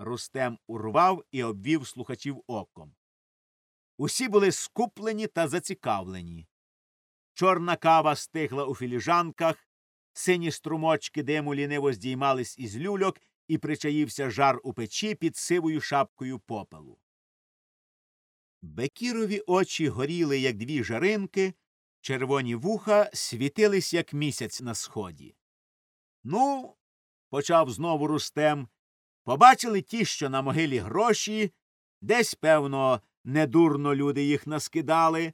Рустем урвав і обвів слухачів оком. Усі були скуплені та зацікавлені. Чорна кава стигла у філіжанках, сині струмочки диму ліниво здіймались із люльок, і причаївся жар у печі під сивою шапкою попелу. Бекірові очі горіли, як дві жаринки, червоні вуха світились, як місяць на сході. Ну, почав знову Рустем, побачили ті, що на могилі гроші, десь, певно, недурно люди їх наскидали,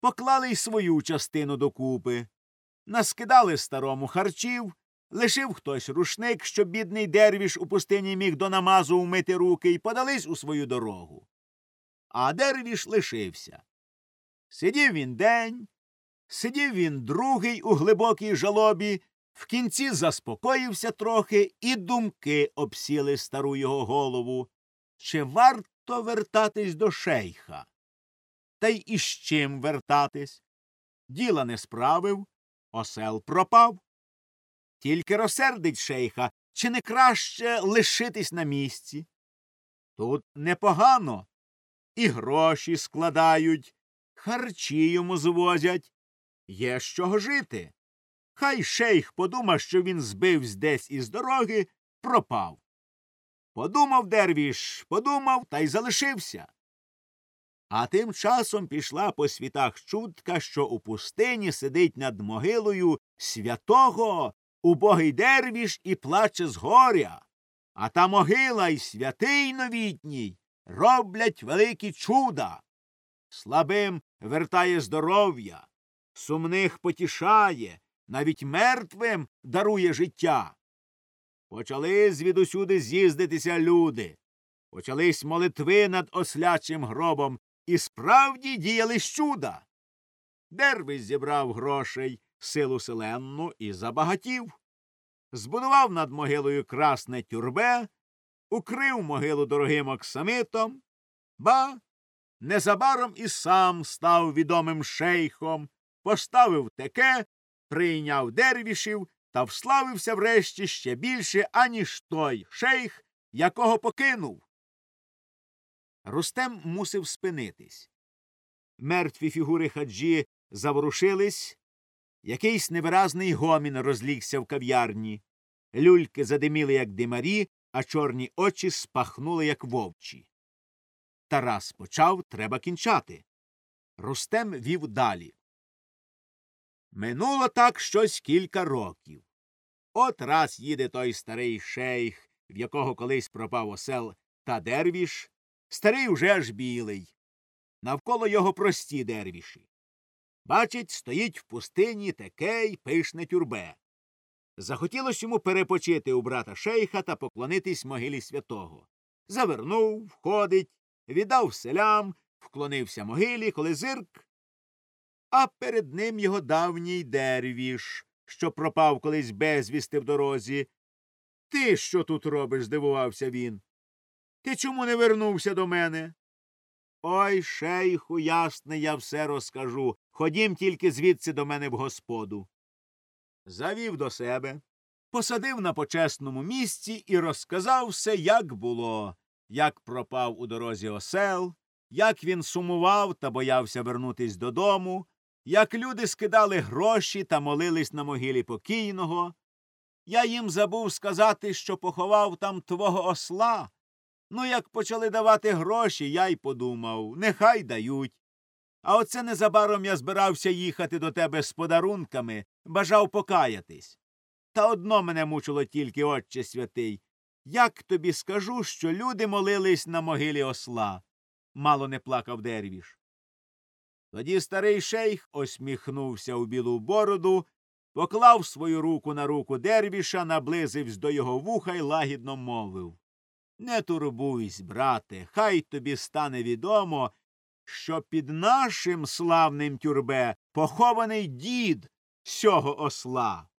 поклали й свою частину докупи, наскидали старому харчів, лишив хтось рушник, щоб бідний дервіш у пустині міг до намазу вмити руки, і подались у свою дорогу. А дервіш лишився. Сидів він день, сидів він другий у глибокій жалобі, в кінці заспокоївся трохи, і думки обсіли стару його голову. Чи варто вертатись до шейха? Та й із чим вертатись? Діла не справив, осел пропав. Тільки розсердить шейха, чи не краще лишитись на місці? Тут непогано. І гроші складають, харчі йому звозять. Є з чого жити. Хай шейх подума, що він збивсь десь із дороги, пропав. Подумав дервіш, подумав та й залишився. А тим часом пішла по світах чутка, що у пустині сидить над могилою святого убогий дервіш і плаче з горя. А та могила й святий новітній роблять великі чуда. Слабим вертає здоров'я, сумних потішає, навіть мертвим дарує життя. Почали звідусюди з'їздитися люди, почались молитви над ослячим гробом, і справді діяли чуда. Дервись зібрав грошей, силу селенну і забагатів. Збудував над могилою красне тюрбе, укрив могилу дорогим оксамитом, ба незабаром і сам став відомим шейхом, поставив теке, прийняв дервішів та вславився врешті ще більше, аніж той шейх, якого покинув. Рустем мусив спинитись. Мертві фігури хаджі заворушились. Якийсь невиразний гомін розлігся в кав'ярні. Люльки задиміли, як димарі, а чорні очі спахнули, як вовчі. Тарас почав треба кінчати. Рустем вів далі. Минуло так щось кілька років. От раз їде той старий шейх, в якого колись пропав осел та дервіш, старий уже аж білий. Навколо його прості дервіші. Бачить, стоїть в пустині таке й пишне тюрбе. Захотілось йому перепочити у брата шейха та поклонитись могилі святого. Завернув, входить, віддав селям, вклонився могилі, коли зирк. А перед ним його давній дервіш, що пропав колись безвісти в дорозі. Ти що тут робиш? здивувався він. Ти чому не вернувся до мене? Ой, шейху, ясне, я все розкажу. Ходім тільки звідси до мене в господу. Завів до себе, посадив на почесному місці і розказав все, як було, як пропав у дорозі осел, як він сумував та боявся вернутись додому, як люди скидали гроші та молились на могилі покійного. Я їм забув сказати, що поховав там твого осла. Ну, як почали давати гроші, я й подумав нехай дають. А оце незабаром я збирався їхати до тебе з подарунками, бажав покаятись. Та одно мене мучило тільки, отче святий. Як тобі скажу, що люди молились на могилі осла? Мало не плакав дервіш. Тоді старий шейх осміхнувся у білу бороду, поклав свою руку на руку дервіша, наблизився до його вуха й лагідно мовив Не турбуйсь, брате, хай тобі стане відомо, що під нашим славним тюрбе похований дід сього осла.